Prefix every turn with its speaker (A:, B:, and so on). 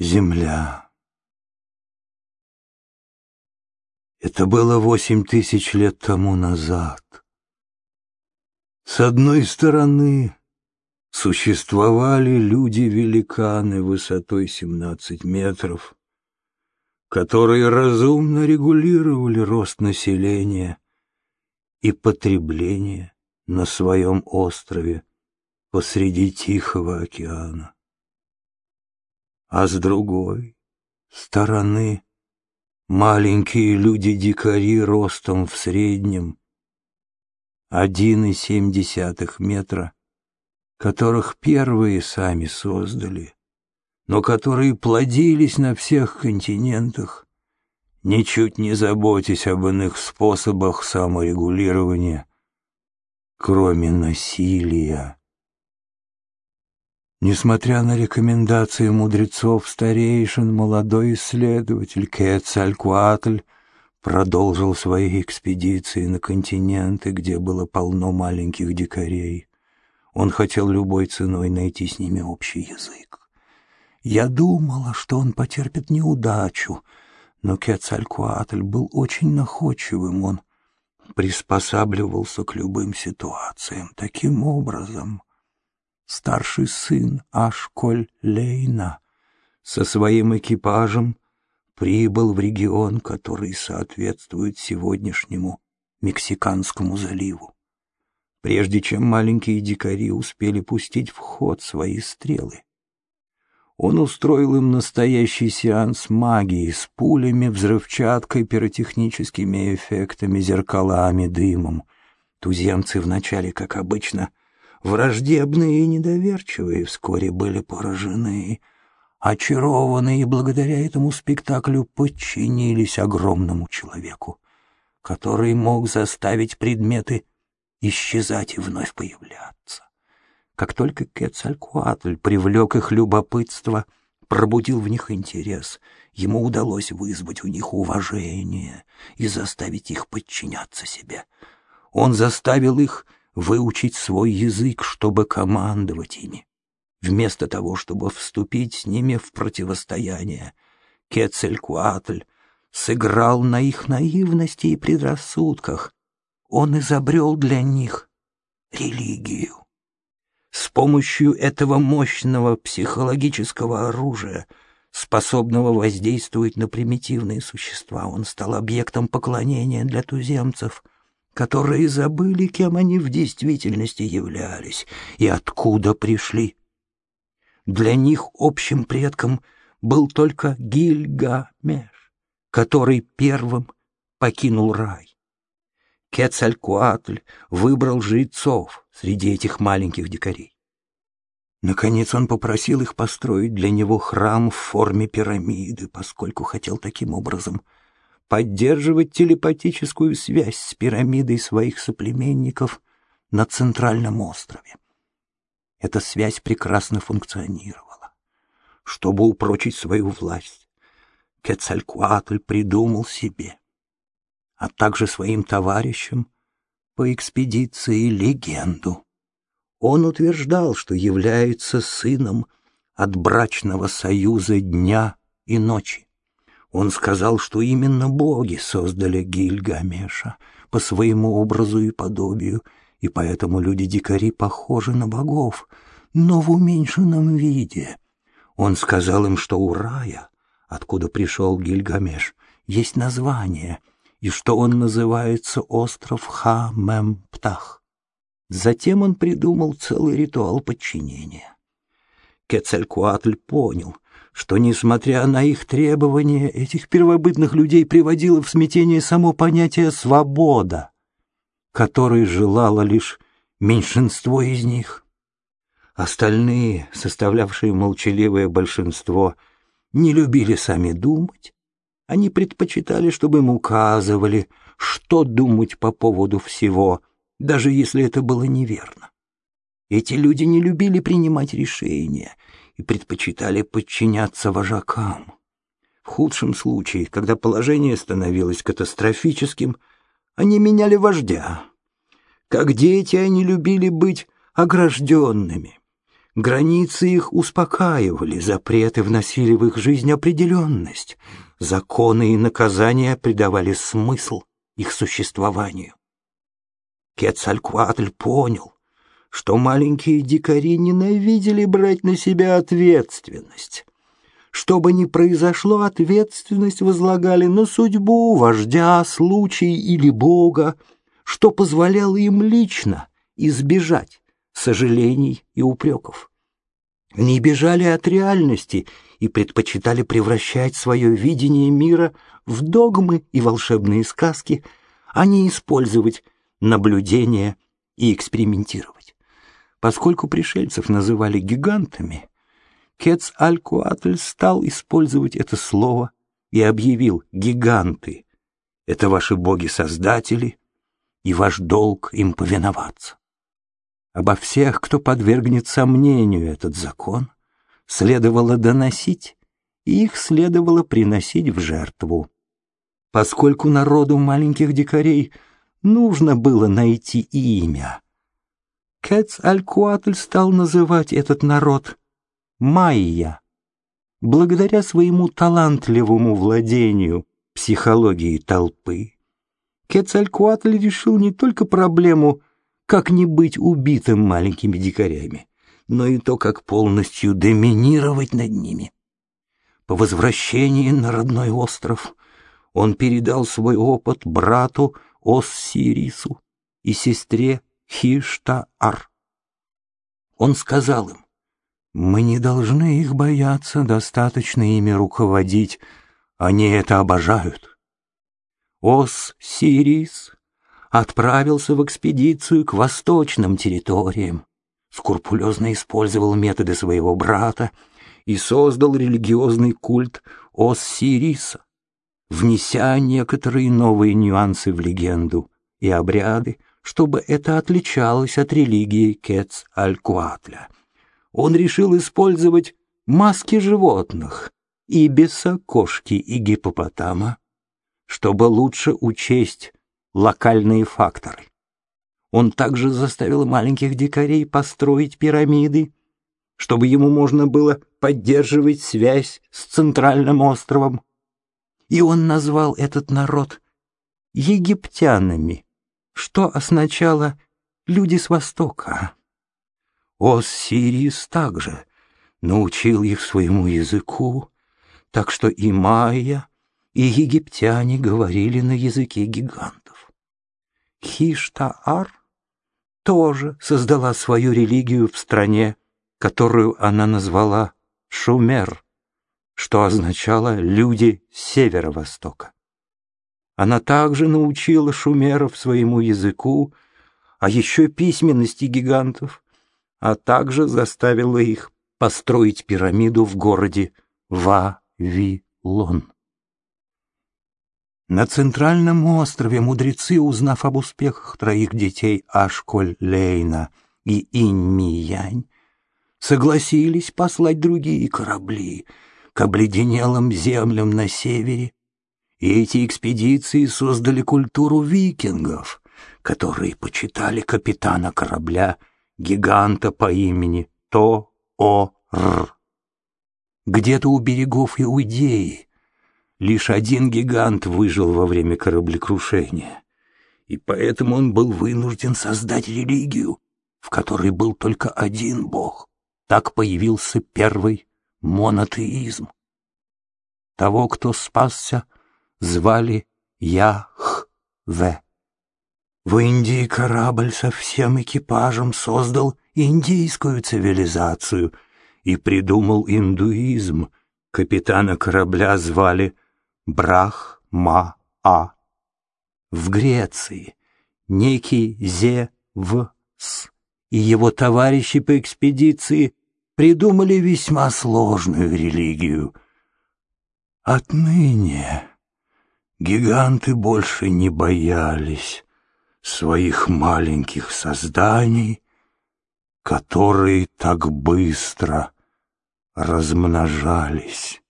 A: Земля. Это было восемь тысяч лет тому назад. С одной стороны существовали люди-великаны высотой семнадцать метров, которые разумно регулировали рост населения и потребление на своем острове посреди Тихого океана а с другой стороны маленькие люди-дикари ростом в среднем один и семь десятых метра, которых первые сами создали, но которые плодились на всех континентах, ничуть не заботясь об иных способах саморегулирования, кроме насилия. Несмотря на рекомендации мудрецов-старейшин, молодой исследователь Кецалькуатль продолжил свои экспедиции на континенты, где было полно маленьких дикарей. Он хотел любой ценой найти с ними общий язык. Я думала, что он потерпит неудачу, но Кецалькуатль был очень находчивым, он приспосабливался к любым ситуациям. Таким образом, старший сын Ашколь-Лейна со своим экипажем прибыл в регион, который соответствует сегодняшнему Мексиканскому заливу. Прежде чем маленькие дикари успели пустить в ход свои стрелы, он устроил им настоящий сеанс магии с пулями, взрывчаткой, пиротехническими эффектами, зеркалами, дымом. Туземцы вначале, как обычно, враждебные и недоверчивые, вскоре были поражены, очарованные благодаря этому спектаклю подчинились огромному человеку, который мог заставить предметы исчезать и вновь появляться. Как только Кецалькуатль привлек их любопытство, пробудил в них интерес, ему удалось вызвать у них уважение и заставить их подчиняться себе. Он заставил их выучить свой язык, чтобы командовать ими. Вместо того, чтобы вступить с ними в противостояние, Кецелькуатль сыграл на их наивности и предрассудках. Он изобрел для них религию. С помощью этого мощного психологического оружия, способного воздействовать на примитивные существа, он стал объектом поклонения для туземцев — которые забыли, кем они в действительности являлись и откуда пришли. Для них общим предком был только Гильгамеш, который первым покинул рай. Кецалькуатль выбрал жрецов среди этих маленьких дикарей. Наконец он попросил их построить для него храм в форме пирамиды, поскольку хотел таким образом поддерживать телепатическую связь с пирамидой своих соплеменников на Центральном острове. Эта связь прекрасно функционировала. Чтобы упрочить свою власть, Кецалькуатль придумал себе, а также своим товарищам по экспедиции легенду. Он утверждал, что является сыном от брачного союза дня и ночи. Он сказал, что именно боги создали Гильгамеша по своему образу и подобию, и поэтому люди-дикари похожи на богов, но в уменьшенном виде. Он сказал им, что у рая, откуда пришел Гильгамеш, есть название, и что он называется остров Ха-Мем-Птах. Затем он придумал целый ритуал подчинения. Кецалькуатль понял — что, несмотря на их требования, этих первобытных людей приводило в смятение само понятие «свобода», которой желало лишь меньшинство из них. Остальные, составлявшие молчаливое большинство, не любили сами думать. Они предпочитали, чтобы им указывали, что думать по поводу всего, даже если это было неверно. Эти люди не любили принимать решения — и предпочитали подчиняться вожакам. В худшем случае, когда положение становилось катастрофическим, они меняли вождя. Как дети они любили быть огражденными. Границы их успокаивали, запреты вносили в их жизнь определенность, законы и наказания придавали смысл их существованию. Кецалькуатль понял, что маленькие дикари ненавидели брать на себя ответственность. Что бы ни произошло, ответственность возлагали на судьбу, вождя, случай или Бога, что позволяло им лично избежать сожалений и упреков. Они бежали от реальности и предпочитали превращать свое видение мира в догмы и волшебные сказки, а не использовать наблюдения и экспериментировать. Поскольку пришельцев называли гигантами, Кецалькуатль стал использовать это слово и объявил «гиганты» — это ваши боги-создатели, и ваш долг им повиноваться. Обо всех, кто подвергнет сомнению этот закон, следовало доносить, и их следовало приносить в жертву. Поскольку народу маленьких дикарей нужно было найти имя, Кэц-Алькуатль стал называть этот народ Майя. Благодаря своему талантливому владению психологией толпы, Кецалькуатль решил не только проблему как не быть убитым маленькими дикарями, но и то, как полностью доминировать над ними. По возвращении на родной остров он передал свой опыт брату Оссирису и сестре Хиштаар. Он сказал им, «Мы не должны их бояться, достаточно ими руководить, они это обожают». Ос-Сирис отправился в экспедицию к восточным территориям, скрупулезно использовал методы своего брата и создал религиозный культ Оссириса, внеся некоторые новые нюансы в легенду и обряды, чтобы это отличалось от религии Кец-Аль-Куатля. Он решил использовать маски животных, ибиса, кошки и гипопотама, чтобы лучше учесть локальные факторы. Он также заставил маленьких дикарей построить пирамиды, чтобы ему можно было поддерживать связь с центральным островом. И он назвал этот народ египтянами, что означало «люди с Востока». Осирис также научил их своему языку, так что и майя, и египтяне говорили на языке гигантов. Хиштаар тоже создала свою религию в стране, которую она назвала Шумер, что означало «люди северо-востока». Она также научила шумеров своему языку, а еще письменности гигантов, а также заставила их построить пирамиду в городе Вавилон. На центральном острове мудрецы, узнав об успехах троих детей Ашколь-Лейна и Инь-Миянь, согласились послать другие корабли к обледенелым землям на севере, и эти экспедиции создали культуру викингов, которые почитали капитана корабля, гиганта по имени То-О-Р. Где-то у берегов Иудеи Лишь один гигант выжил во время кораблекрушения, и поэтому он был вынужден создать религию, в которой был только один бог. Так появился первый монотеизм. Того, кто спасся, звали Яхве. В Индии корабль со всем экипажем создал индийскую цивилизацию и придумал индуизм. Капитана корабля звали Брах-ма-а. В Греции некий Зе-в-с и его товарищи по экспедиции придумали весьма сложную религию. Отныне гиганты больше не боялись своих маленьких созданий, которые так быстро размножались.